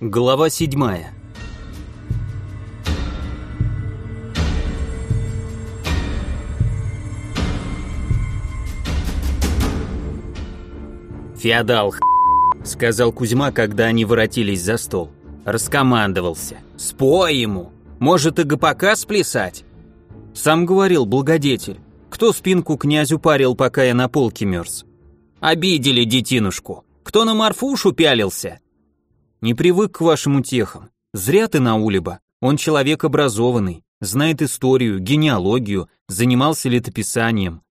Глава седьмая. «Феодал, сказал Кузьма, когда они воротились за стол. Раскомандовался. «Спой ему! Может и ГПК сплясать?» Сам говорил благодетель. Кто спинку князю парил, пока я на полке мерз? Обидели детинушку. Кто на Марфушу пялился? Не привык к вашим утехам. Зря ты на Улиба. Он человек образованный, знает историю, генеалогию, занимался летописанием.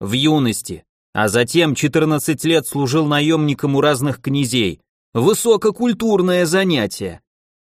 В юности, а затем 14 лет служил наемником у разных князей. Высококультурное занятие.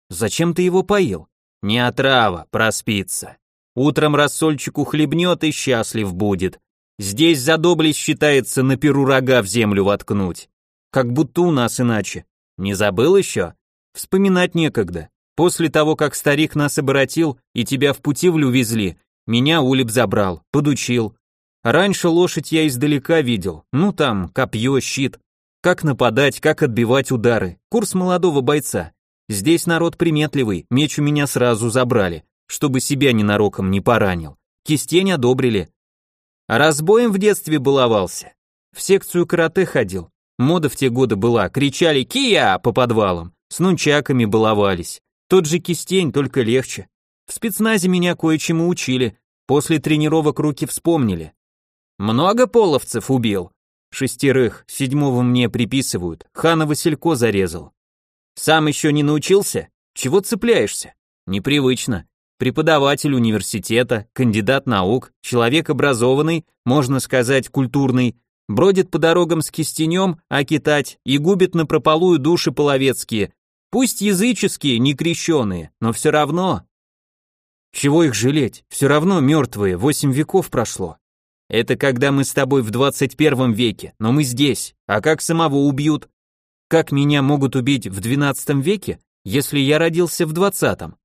Зачем ты его поил? Не отрава, проспится. Утром рассольчику хлебнет и счастлив будет. Здесь за доблесть считается на перу рога в землю воткнуть. Как будто у нас иначе. Не забыл еще? Вспоминать некогда. После того, как старик нас оборотил и тебя в путивлю везли, меня Улип забрал, подучил. Раньше лошадь я издалека видел, ну там, копье, щит. Как нападать, как отбивать удары. Курс молодого бойца. Здесь народ приметливый, меч у меня сразу забрали, чтобы себя ненароком не поранил. Кистень одобрили. Разбоем в детстве баловался. В секцию карате ходил, Мода в те годы была, кричали «Кия!» по подвалам, с нунчаками баловались. Тот же кистень, только легче. В спецназе меня кое-чему учили, после тренировок руки вспомнили. Много половцев убил? Шестерых, седьмого мне приписывают, хана Василько зарезал. Сам еще не научился? Чего цепляешься? Непривычно. Преподаватель университета, кандидат наук, человек образованный, можно сказать, культурный, бродит по дорогам с кистенем, а китать, и губит на прополую души половецкие, пусть языческие, не крещеные, но все равно. Чего их жалеть, все равно мертвые, восемь веков прошло. Это когда мы с тобой в двадцать первом веке, но мы здесь, а как самого убьют? Как меня могут убить в двенадцатом веке, если я родился в двадцатом?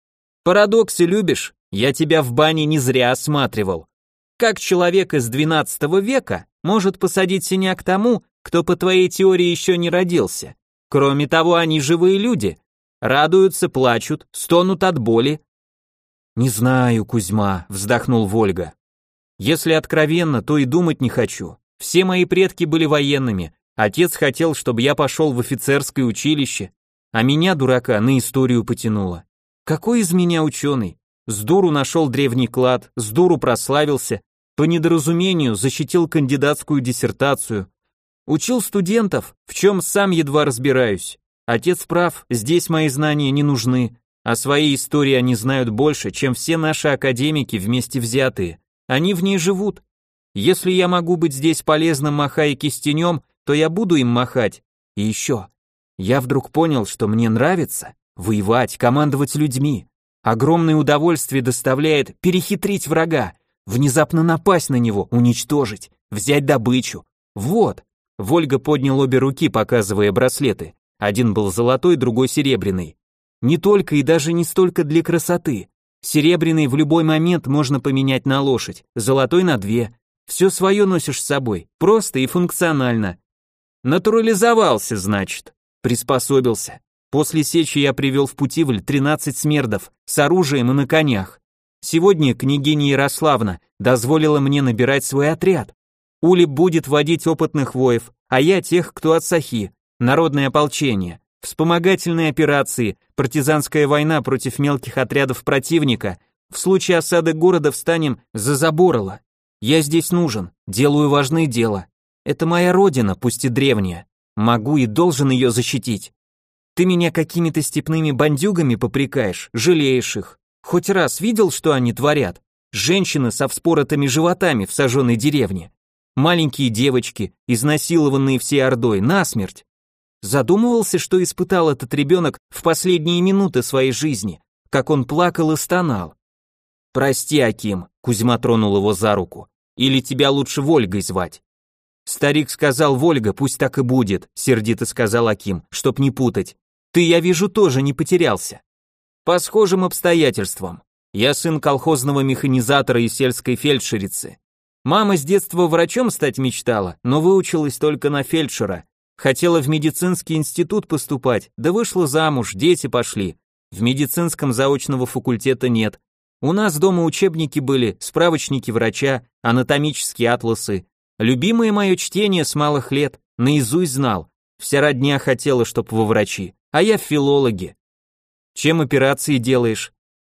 Парадоксы любишь? Я тебя в бане не зря осматривал. Как человек из двенадцатого века может посадить синяк тому, кто по твоей теории еще не родился. Кроме того, они живые люди. Радуются, плачут, стонут от боли. Не знаю, Кузьма, вздохнул Вольга. Если откровенно, то и думать не хочу. Все мои предки были военными. Отец хотел, чтобы я пошел в офицерское училище, а меня, дурака, на историю потянуло. Какой из меня ученый? С дуру нашел древний клад, с дуру прославился, по недоразумению защитил кандидатскую диссертацию. Учил студентов, в чем сам едва разбираюсь. Отец прав, здесь мои знания не нужны. О своей истории они знают больше, чем все наши академики вместе взятые. Они в ней живут. Если я могу быть здесь полезным, махая кистенем, то я буду им махать. И еще. Я вдруг понял, что мне нравится воевать, командовать людьми. Огромное удовольствие доставляет перехитрить врага, Внезапно напасть на него, уничтожить, взять добычу. Вот. Вольга поднял обе руки, показывая браслеты. Один был золотой, другой серебряный. Не только и даже не столько для красоты. Серебряный в любой момент можно поменять на лошадь, золотой на две. Все свое носишь с собой, просто и функционально. Натурализовался, значит. Приспособился. После сечи я привел в Путивль 13 смердов с оружием и на конях. Сегодня княгиня Ярославна дозволила мне набирать свой отряд. Ули будет водить опытных воев, а я тех, кто от Сахи, народное ополчение, вспомогательные операции, партизанская война против мелких отрядов противника. В случае осады города встанем за Заборола. Я здесь нужен, делаю важное дело. Это моя родина, пусть и древняя. Могу и должен ее защитить. Ты меня какими-то степными бандюгами попрекаешь, жалеешь их. Хоть раз видел, что они творят? Женщины со вспоротыми животами в сожженной деревне. Маленькие девочки, изнасилованные всей ордой, насмерть. Задумывался, что испытал этот ребенок в последние минуты своей жизни, как он плакал и стонал. «Прости, Аким», — Кузьма тронул его за руку, «или тебя лучше Вольгой звать». Старик сказал Вольга, пусть так и будет, сердито сказал Аким, чтоб не путать. Ты, я вижу, тоже не потерялся. По схожим обстоятельствам. Я сын колхозного механизатора и сельской фельдшерицы. Мама с детства врачом стать мечтала, но выучилась только на фельдшера. Хотела в медицинский институт поступать, да вышла замуж, дети пошли. В медицинском заочного факультета нет. У нас дома учебники были, справочники врача, анатомические атласы. Любимое мое чтение с малых лет, наизусть знал. Вся родня хотела, чтоб во врачи, а я в филологи. Чем операции делаешь?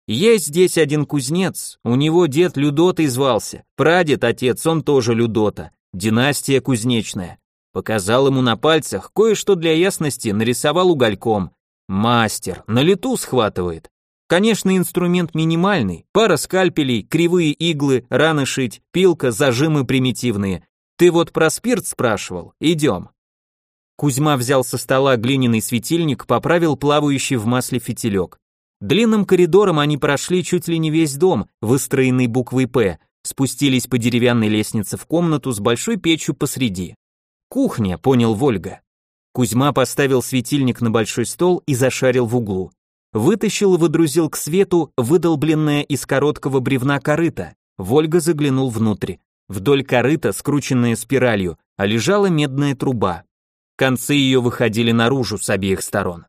Есть здесь один кузнец, у него дед Людотой звался, прадед, отец, он тоже Людота, династия кузнечная. Показал ему на пальцах, кое-что для ясности нарисовал угольком. Мастер, на лету схватывает. Конечно, инструмент минимальный, пара скальпелей, кривые иглы, раны шить, пилка, зажимы примитивные. Ты вот про спирт спрашивал, идем. Кузьма взял со стола глиняный светильник, поправил плавающий в масле фитилек. Длинным коридором они прошли чуть ли не весь дом, выстроенный буквой «П», спустились по деревянной лестнице в комнату с большой печью посреди. «Кухня», — понял Вольга. Кузьма поставил светильник на большой стол и зашарил в углу. Вытащил и выдрузил к свету выдолбленное из короткого бревна корыто. Вольга заглянул внутрь. Вдоль корыта, скрученная спиралью, а лежала медная труба. Концы ее выходили наружу с обеих сторон.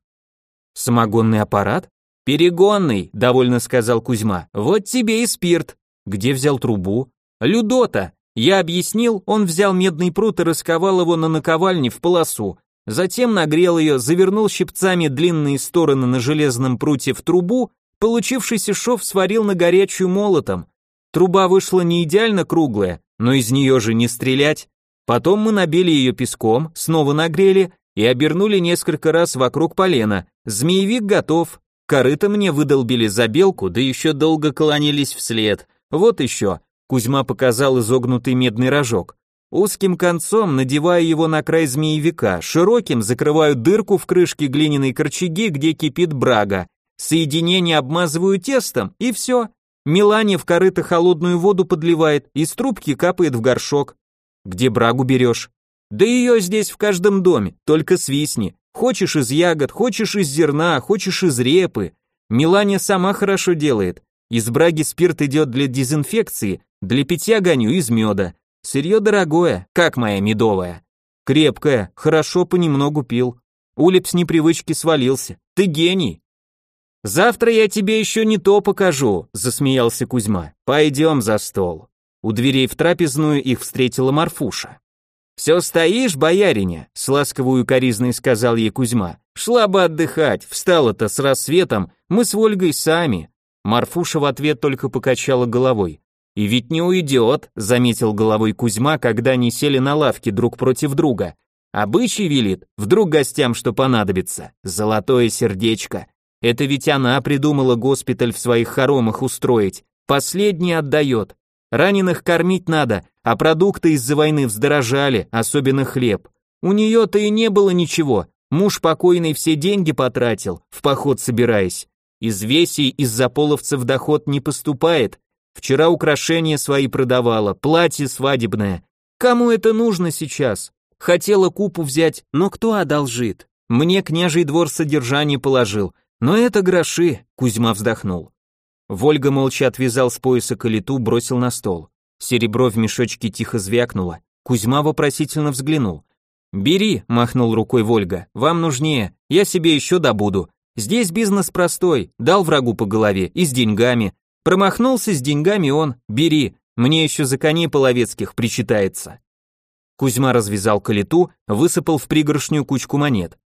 Самогонный аппарат? Перегонный, довольно сказал Кузьма. Вот тебе и спирт. Где взял трубу? Людота. Я объяснил, он взял медный прут и расковал его на наковальне в полосу. Затем нагрел ее, завернул щипцами длинные стороны на железном пруте в трубу, получившийся шов сварил на горячую молотом. Труба вышла не идеально круглая, но из нее же не стрелять. Потом мы набили ее песком, снова нагрели и обернули несколько раз вокруг полена. Змеевик готов. Корыто мне выдолбили за белку, да еще долго клонились вслед. Вот еще. Кузьма показал изогнутый медный рожок. Узким концом надеваю его на край змеевика, широким закрываю дырку в крышке глиняной корчаги, где кипит брага. Соединение обмазываю тестом, и все. Милане в корыто холодную воду подливает, из трубки капает в горшок. Где брагу берешь? Да ее здесь в каждом доме, только свистни. Хочешь из ягод, хочешь из зерна, хочешь из репы. Милане сама хорошо делает. Из браги спирт идет для дезинфекции, для питья гоню из меда. Сырье дорогое, как моя медовая. Крепкое, хорошо понемногу пил. Улеп с непривычки свалился. Ты гений. Завтра я тебе еще не то покажу, засмеялся Кузьма. Пойдем за стол. У дверей в трапезную их встретила Марфуша. «Все стоишь, бояриня?» — с ласковую коризной сказал ей Кузьма. «Шла бы отдыхать, встала-то с рассветом, мы с Ольгой сами». Марфуша в ответ только покачала головой. «И ведь не уйдет», — заметил головой Кузьма, когда они сели на лавке друг против друга. «Обычай велит, вдруг гостям что понадобится. Золотое сердечко. Это ведь она придумала госпиталь в своих хоромах устроить. Последний отдает. Раненых кормить надо, а продукты из-за войны вздорожали, особенно хлеб. У нее-то и не было ничего, муж покойный все деньги потратил, в поход собираясь. Из весей из-за половцев доход не поступает. Вчера украшения свои продавала, платье свадебное. Кому это нужно сейчас? Хотела купу взять, но кто одолжит? Мне княжий двор содержание положил, но это гроши, Кузьма вздохнул. Вольга молча отвязал с пояса калиту, бросил на стол. Серебро в мешочке тихо звякнуло. Кузьма вопросительно взглянул. «Бери», — махнул рукой Вольга, — «вам нужнее, я себе еще добуду. Здесь бизнес простой, дал врагу по голове и с деньгами. Промахнулся с деньгами он, бери, мне еще за коней половецких причитается». Кузьма развязал калиту, высыпал в пригоршню кучку монет.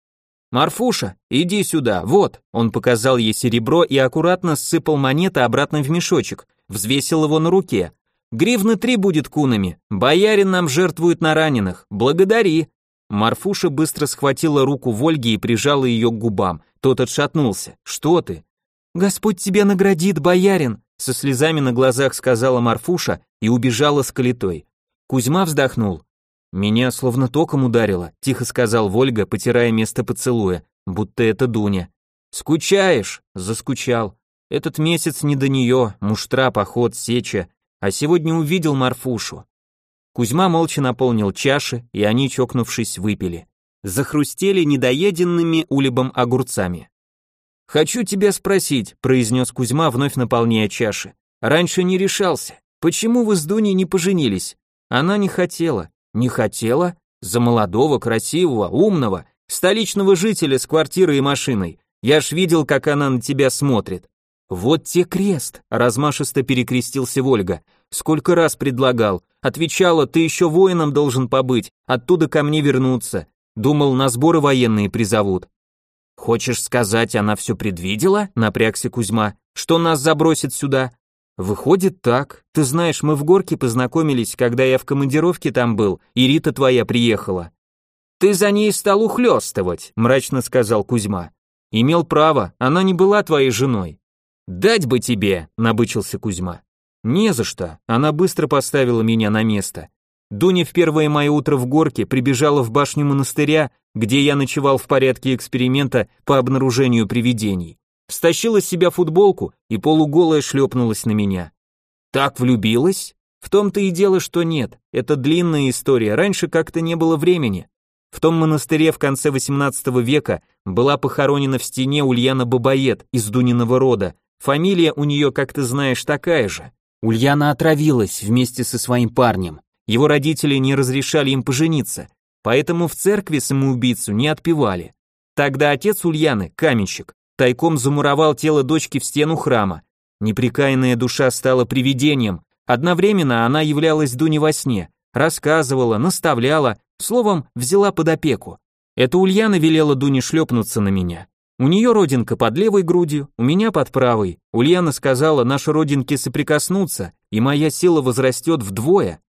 «Марфуша, иди сюда, вот!» Он показал ей серебро и аккуратно сыпал монеты обратно в мешочек, взвесил его на руке. «Гривны три будет кунами, боярин нам жертвует на раненых, благодари!» Марфуша быстро схватила руку Вольги и прижала ее к губам. Тот отшатнулся. «Что ты?» «Господь тебя наградит, боярин!» Со слезами на глазах сказала Марфуша и убежала с калитой. Кузьма вздохнул. «Меня словно током ударило», — тихо сказал Вольга, потирая место поцелуя, будто это Дуня. «Скучаешь?» — заскучал. «Этот месяц не до нее, муштра, поход, сеча, а сегодня увидел Марфушу». Кузьма молча наполнил чаши, и они, чокнувшись, выпили. Захрустели недоеденными улебом огурцами. «Хочу тебя спросить», — произнес Кузьма, вновь наполняя чаши. «Раньше не решался. Почему вы с Дуней не поженились? Она не хотела. Не хотела? За молодого, красивого, умного, столичного жителя с квартирой и машиной. Я ж видел, как она на тебя смотрит. Вот те крест, размашисто перекрестился Вольга. Сколько раз предлагал. Отвечала, ты еще воином должен побыть, оттуда ко мне вернуться. Думал, на сборы военные призовут. Хочешь сказать, она все предвидела? Напрягся Кузьма. Что нас забросит сюда? Выходит так. Ты знаешь, мы в горке познакомились, когда я в командировке там был, и Рита твоя приехала. Ты за ней стал ухлёстывать, мрачно сказал Кузьма. Имел право, она не была твоей женой. Дать бы тебе, набычился Кузьма. Не за что, она быстро поставила меня на место. Дуня в первое мое утро в горке прибежала в башню монастыря, где я ночевал в порядке эксперимента по обнаружению привидений. Стащила с себя футболку и полуголая шлепнулась на меня. Так влюбилась? В том-то и дело, что нет. Это длинная история, раньше как-то не было времени. В том монастыре в конце XVIII века была похоронена в стене Ульяна Бабаед из Дуниного рода. Фамилия у нее, как ты знаешь, такая же. Ульяна отравилась вместе со своим парнем. Его родители не разрешали им пожениться, поэтому в церкви самоубийцу не отпевали. Тогда отец Ульяны, каменщик, тайком замуровал тело дочки в стену храма. Неприкаянная душа стала привидением. Одновременно она являлась Дуне во сне, рассказывала, наставляла, Словом, взяла под опеку. Это Ульяна велела Дуне шлепнуться на меня. У нее родинка под левой грудью, у меня под правой. Ульяна сказала, наши родинки соприкоснутся, и моя сила возрастет вдвое.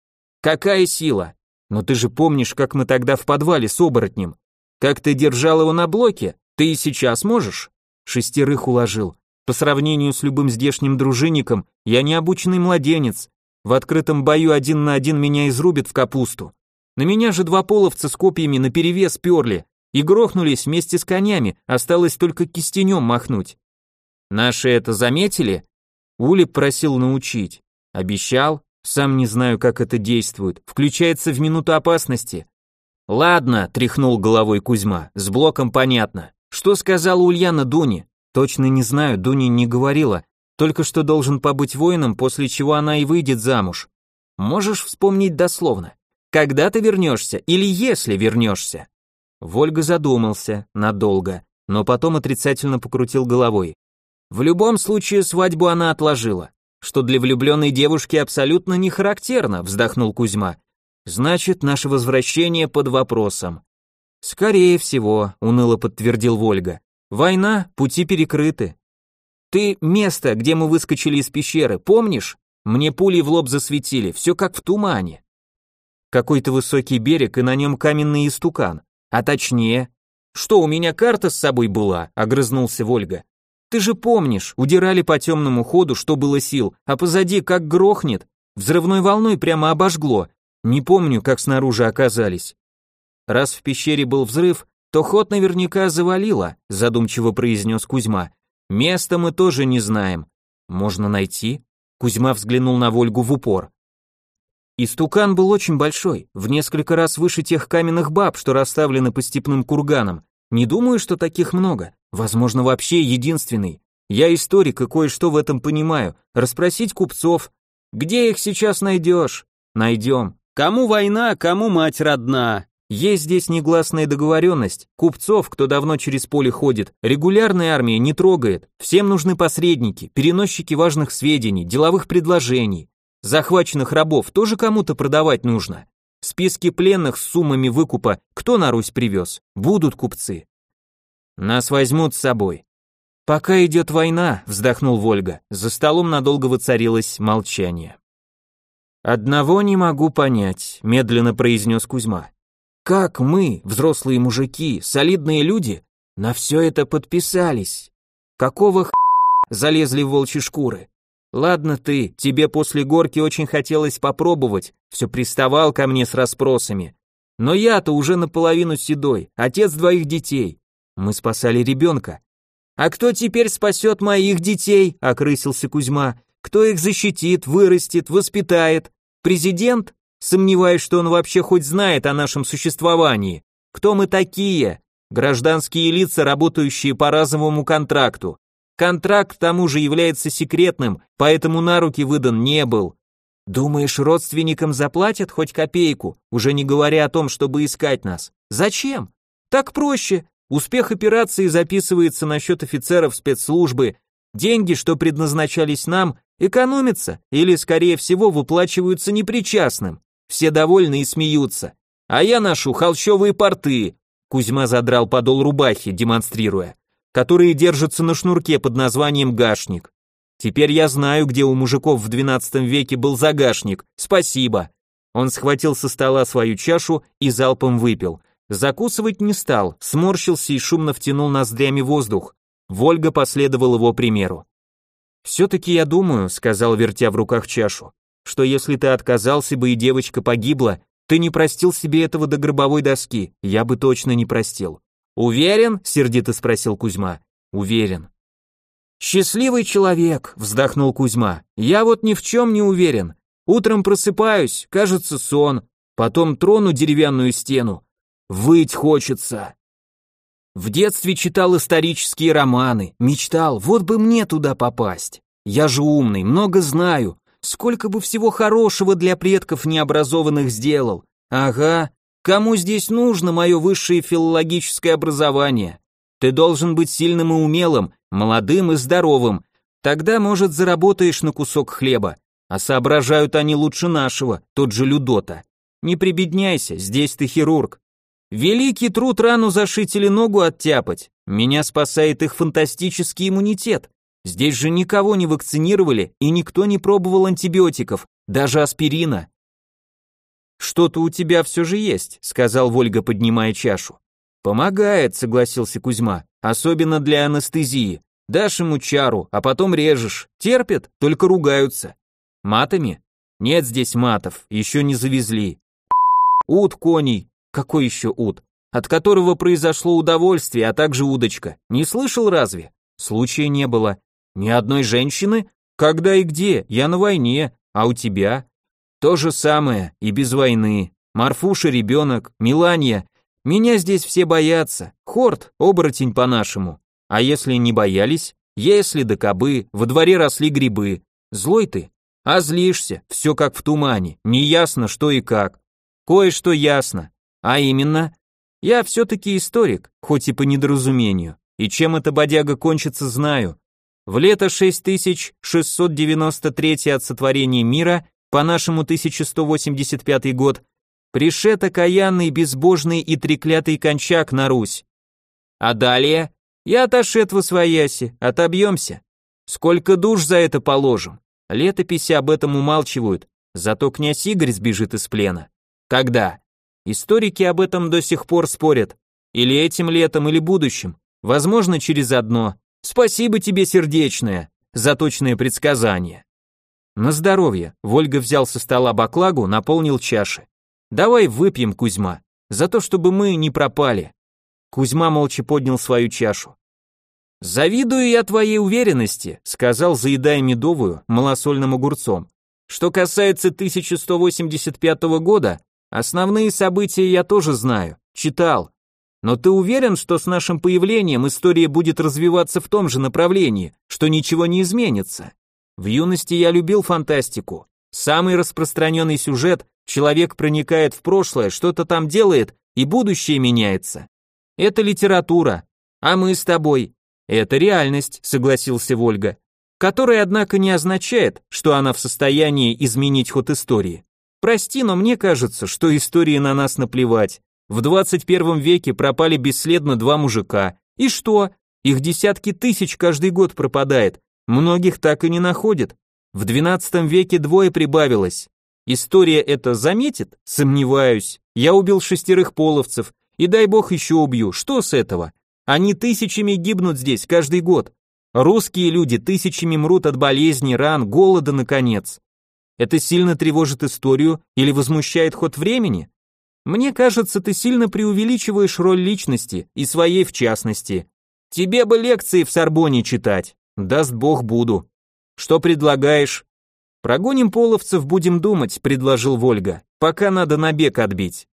Какая сила? Но ты же помнишь, как мы тогда в подвале с оборотнем. Как ты держал его на блоке? Ты и сейчас можешь? Шестерых уложил. По сравнению с любым здешним дружинником, я необученный младенец. В открытом бою один на один меня изрубят в капусту. На меня же два половца с копьями наперевес перли и грохнулись вместе с конями, осталось только кистенем махнуть. Наши это заметили? Улип просил научить. Обещал, сам не знаю, как это действует, включается в минуту опасности. Ладно, тряхнул головой Кузьма, с блоком понятно. Что сказала Ульяна Дуне? Точно не знаю, Дуня не говорила, только что должен побыть воином, после чего она и выйдет замуж. Можешь вспомнить дословно? Когда ты вернешься или если вернешься?» Вольга задумался надолго, но потом отрицательно покрутил головой. В любом случае свадьбу она отложила, что для влюбленной девушки абсолютно не характерно, вздохнул Кузьма. Значит, наше возвращение под вопросом. Скорее всего, уныло подтвердил Вольга. Война, пути перекрыты. Ты место, где мы выскочили из пещеры, помнишь? Мне пули в лоб засветили, все как в тумане. Какой-то высокий берег и на нем каменный истукан. А точнее... Что, у меня карта с собой была? Огрызнулся Вольга. Ты же помнишь, удирали по темному ходу, что было сил, а позади как грохнет. Взрывной волной прямо обожгло. Не помню, как снаружи оказались. Раз в пещере был взрыв, то ход наверняка завалило, задумчиво произнес Кузьма. Место мы тоже не знаем. Можно найти? Кузьма взглянул на Вольгу в упор. Истукан был очень большой, в несколько раз выше тех каменных баб, что расставлены по степным курганам. Не думаю, что таких много. Возможно, вообще единственный. Я историк и кое-что в этом понимаю. Расспросить купцов. Где их сейчас найдешь? Найдем. Кому война, кому мать родна. Есть здесь негласная договоренность. Купцов, кто давно через поле ходит, регулярная армия не трогает. Всем нужны посредники, переносчики важных сведений, деловых предложений. Захваченных рабов тоже кому-то продавать нужно. Списки пленных с суммами выкупа кто на Русь привез? Будут купцы. Нас возьмут с собой. Пока идет война, вздохнул Вольга. За столом надолго воцарилось молчание. Одного не могу понять, медленно произнес Кузьма. Как мы, взрослые мужики, солидные люди, на все это подписались? Какого х... залезли в волчьи шкуры? Ладно ты, тебе после горки очень хотелось попробовать, все приставал ко мне с расспросами. Но я-то уже наполовину седой, отец двоих детей. Мы спасали ребенка. А кто теперь спасет моих детей? Окрысился Кузьма. Кто их защитит, вырастет, воспитает? Президент? Сомневаюсь, что он вообще хоть знает о нашем существовании. Кто мы такие? Гражданские лица, работающие по разовому контракту. Контракт к тому же является секретным, поэтому на руки выдан не был. Думаешь, родственникам заплатят хоть копейку, уже не говоря о том, чтобы искать нас? Зачем? Так проще. Успех операции записывается на счет офицеров спецслужбы. Деньги, что предназначались нам, экономятся или, скорее всего, выплачиваются непричастным. Все довольны и смеются. А я ношу холщовые порты. Кузьма задрал подол рубахи, демонстрируя, которые держатся на шнурке под названием гашник. Теперь я знаю, где у мужиков в XII веке был загашник. Спасибо. Он схватил со стола свою чашу и залпом выпил. Закусывать не стал, сморщился и шумно втянул ноздрями воздух. Вольга последовал его примеру. «Все-таки я думаю», — сказал, вертя в руках чашу, «что если ты отказался бы и девочка погибла, ты не простил себе этого до гробовой доски, я бы точно не простил». «Уверен?» — сердито спросил Кузьма. «Уверен». «Счастливый человек», — вздохнул Кузьма. «Я вот ни в чем не уверен. Утром просыпаюсь, кажется сон, потом трону деревянную стену. Выть хочется». В детстве читал исторические романы, мечтал, вот бы мне туда попасть. Я же умный, много знаю, сколько бы всего хорошего для предков необразованных сделал. Ага, кому здесь нужно мое высшее филологическое образование? Ты должен быть сильным и умелым, молодым и здоровым. Тогда, может, заработаешь на кусок хлеба. А соображают они лучше нашего, тот же Людота. Не прибедняйся, здесь ты хирург. Великий труд рану зашить или ногу оттяпать. Меня спасает их фантастический иммунитет. Здесь же никого не вакцинировали и никто не пробовал антибиотиков, даже аспирина. Что-то у тебя все же есть, сказал Вольга, поднимая чашу. Помогает, согласился Кузьма, особенно для анестезии. Дашь ему чару, а потом режешь. Терпят, только ругаются. Матами? Нет здесь матов, еще не завезли. Ут коней. Какой еще ут? От которого произошло удовольствие, а также удочка. Не слышал разве? Случая не было. Ни одной женщины? Когда и где? Я на войне. А у тебя? То же самое, и без войны. Марфуша ребенок, Миланья, меня здесь все боятся. Хорт, оборотень по-нашему. А если не боялись? Если да кобы, во дворе росли грибы. Злой ты? А злишься, все как в тумане, неясно что и как. Кое-что ясно. А именно, я все-таки историк, хоть и по недоразумению. И чем эта бодяга кончится, знаю. В лето 6693 от сотворения мира, по нашему 1185 год, пришед окаянный, безбожный и треклятый кончак на Русь. А далее я отошед во свояси, отобьемся. Сколько душ за это положим? Летописи об этом умалчивают, зато князь Игорь сбежит из плена. Когда? Историки об этом до сих пор спорят. Или этим летом, или будущим. Возможно, через одно. Спасибо тебе, сердечное, за точное предсказание. На здоровье. Вольга взял со стола баклагу, наполнил чаши. Давай выпьем, Кузьма, за то, чтобы мы не пропали. Кузьма молча поднял свою чашу. Завидую я твоей уверенности, сказал, заедая медовую малосольным огурцом. Что касается 1185 года, основные события я тоже знаю, читал. Но ты уверен, что с нашим появлением история будет развиваться в том же направлении, что ничего не изменится? В юности я любил фантастику. Самый распространенный сюжет Человек проникает в прошлое, что-то там делает, и будущее меняется. Это литература, а мы с тобой. Это реальность, согласился Вольга, которая, однако, не означает, что она в состоянии изменить ход истории. Прости, но мне кажется, что истории на нас наплевать. В 21 веке пропали бесследно два мужика. И что? Их десятки тысяч каждый год пропадает. Многих так и не находят. В 12 веке двое прибавилось. История это заметит? Сомневаюсь. Я убил шестерых половцев, и дай бог еще убью. Что с этого? Они тысячами гибнут здесь каждый год. Русские люди тысячами мрут от болезней, ран, голода, наконец. Это сильно тревожит историю или возмущает ход времени? Мне кажется, ты сильно преувеличиваешь роль личности, и своей в частности. Тебе бы лекции в Сорбоне читать. Даст бог буду. Что предлагаешь? Прогоним половцев, будем думать, предложил Вольга. Пока надо набег отбить.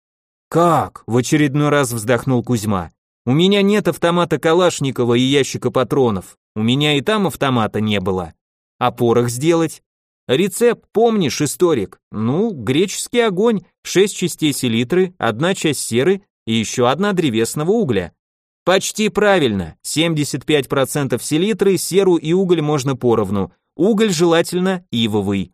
Как? В очередной раз вздохнул Кузьма. У меня нет автомата Калашникова и ящика патронов. У меня и там автомата не было. А порох сделать? Рецепт помнишь, историк? Ну, греческий огонь, 6 частей селитры, одна часть серы и еще одна древесного угля. Почти правильно, 75% селитры, серу и уголь можно поровну, уголь желательно ивовый.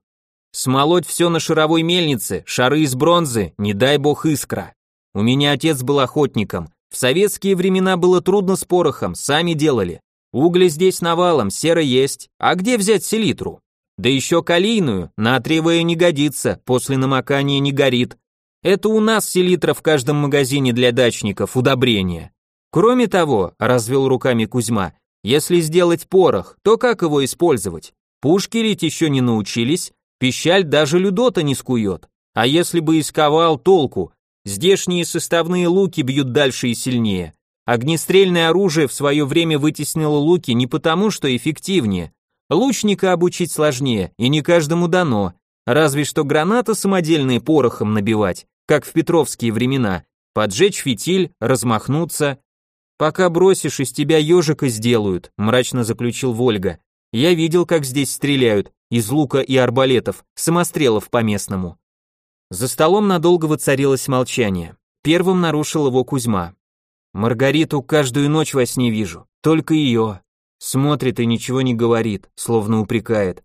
Смолоть все на шаровой мельнице, шары из бронзы, не дай бог искра. У меня отец был охотником, в советские времена было трудно с порохом, сами делали. Угли здесь навалом, сера есть, а где взять селитру? Да еще калийную, натриевая не годится, после намокания не горит. Это у нас селитра в каждом магазине для дачников, удобрение. Кроме того, развел руками Кузьма, если сделать порох, то как его использовать? Пушки ведь еще не научились, пищаль даже людота не скует. А если бы исковал толку? Здешние составные луки бьют дальше и сильнее. Огнестрельное оружие в свое время вытеснило луки не потому, что эффективнее, Лучника обучить сложнее, и не каждому дано, разве что граната самодельные порохом набивать, как в петровские времена, поджечь фитиль, размахнуться. Пока бросишь, из тебя ежика сделают, мрачно заключил Вольга. Я видел, как здесь стреляют, из лука и арбалетов, самострелов по-местному. За столом надолго воцарилось молчание. Первым нарушил его Кузьма. Маргариту каждую ночь во сне вижу, только ее. Смотрит и ничего не говорит, словно упрекает.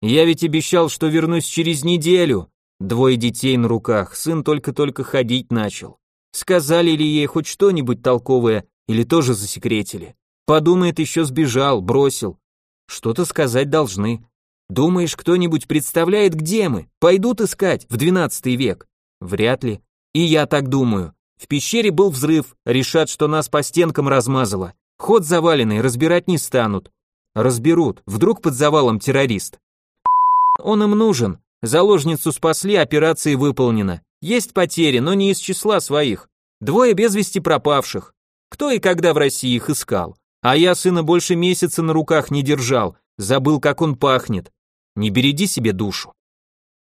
Я ведь обещал, что вернусь через неделю. Двое детей на руках, сын только-только ходить начал. Сказали ли ей хоть что-нибудь толковое или тоже засекретили? Подумает, еще сбежал, бросил. Что-то сказать должны. Думаешь, кто-нибудь представляет, где мы? Пойдут искать в двенадцатый век? Вряд ли. И я так думаю. В пещере был взрыв, решат, что нас по стенкам размазало. Ход заваленный, разбирать не станут. Разберут, вдруг под завалом террорист. Он им нужен. Заложницу спасли, операция выполнена. Есть потери, но не из числа своих. Двое без вести пропавших. Кто и когда в России их искал? А я сына больше месяца на руках не держал, забыл, как он пахнет. Не береди себе душу.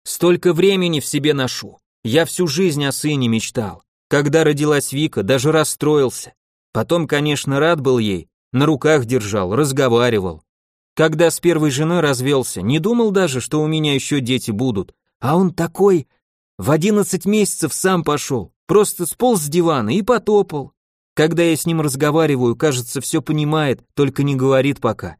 Столько времени в себе ношу. Я всю жизнь о сыне мечтал. Когда родилась Вика, даже расстроился. Потом, конечно, рад был ей, на руках держал, разговаривал. Когда с первой женой развелся, не думал даже, что у меня еще дети будут. А он такой, в одиннадцать месяцев сам пошел, просто сполз с дивана и потопал. Когда я с ним разговариваю, кажется, все понимает, только не говорит пока.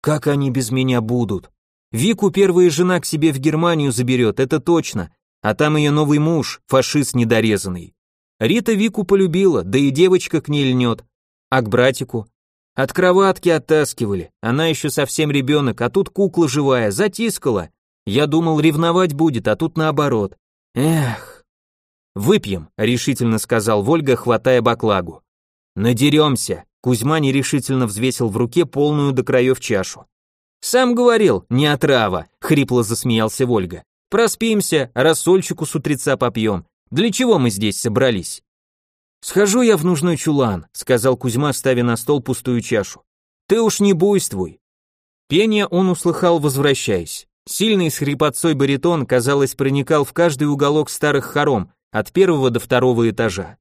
Как они без меня будут? Вику первая жена к себе в Германию заберет, это точно, а там ее новый муж, фашист недорезанный. Рита Вику полюбила, да и девочка к ней льнет. А к братику? От кроватки оттаскивали, она еще совсем ребенок, а тут кукла живая, затискала. Я думал, ревновать будет, а тут наоборот. Эх. Выпьем, решительно сказал Вольга, хватая баклагу. Надеремся. Кузьма нерешительно взвесил в руке полную до краев чашу. Сам говорил, не отрава, хрипло засмеялся Вольга. Проспимся, рассольчику с утреца попьем. Для чего мы здесь собрались? Схожу я в нужный чулан, сказал Кузьма, ставя на стол пустую чашу. Ты уж не буйствуй. Пение он услыхал, возвращаясь. Сильный с хрипотцой баритон, казалось, проникал в каждый уголок старых хором, от первого до второго этажа.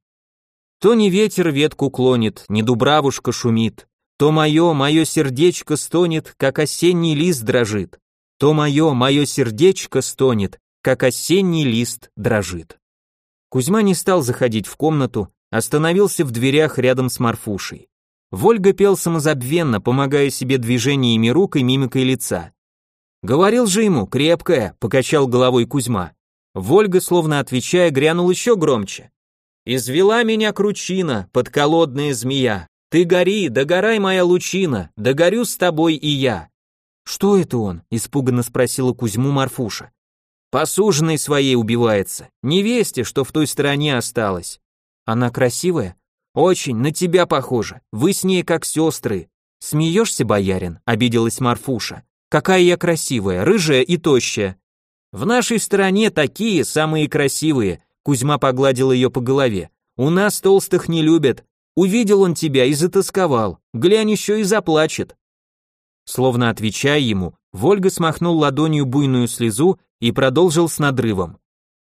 То не ветер ветку клонит, не дубравушка шумит, то мое, мое сердечко стонет, как осенний лист дрожит, то мое, мое сердечко стонет, как осенний лист дрожит. Кузьма не стал заходить в комнату, остановился в дверях рядом с Марфушей. Вольга пел самозабвенно, помогая себе движениями рук и мимикой лица. «Говорил же ему, крепкая», — покачал головой Кузьма. Вольга, словно отвечая, грянул еще громче. «Извела меня кручина, подколодная змея. Ты гори, догорай, моя лучина, догорю с тобой и я». «Что это он?» — испуганно спросила Кузьму Марфуша. Посуженной своей убивается, невесте, что в той стороне осталась. Она красивая? Очень, на тебя похожа, вы с ней как сестры. Смеешься, боярин? Обиделась Марфуша. Какая я красивая, рыжая и тощая. В нашей стороне такие самые красивые, Кузьма погладил ее по голове. У нас толстых не любят. Увидел он тебя и затасковал. Глянь еще и заплачет. Словно отвечая ему, Вольга смахнул ладонью буйную слезу и продолжил с надрывом.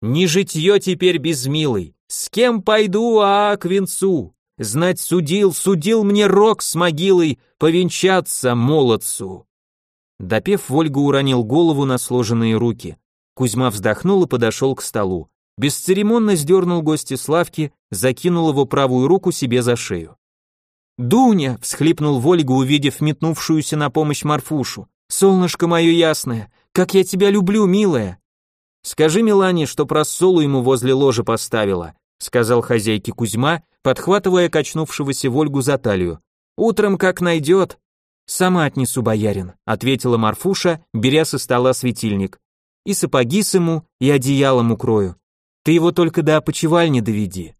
«Не житье теперь без милой, с кем пойду, а к венцу? Знать судил, судил мне рок с могилой, повенчаться молодцу». Допев, Вольга уронил голову на сложенные руки. Кузьма вздохнул и подошел к столу. Бесцеремонно сдернул гостя с лавки, закинул его правую руку себе за шею. «Дуня!» — всхлипнул Вольга, увидев метнувшуюся на помощь Марфушу. «Солнышко мое ясное! Как я тебя люблю, милая!» «Скажи Милане, что просолу ему возле ложа поставила», — сказал хозяйке Кузьма, подхватывая качнувшегося Вольгу за талию. «Утром как найдет». «Сама отнесу, боярин», — ответила Марфуша, беря со стола светильник. «И сапоги сыму, и одеялом укрою. Ты его только до опочивальни доведи».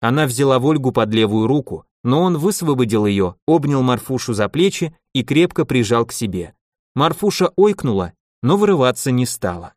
Она взяла Вольгу под левую руку, но он высвободил ее, обнял Марфушу за плечи и крепко прижал к себе. Марфуша ойкнула, но вырываться не стала.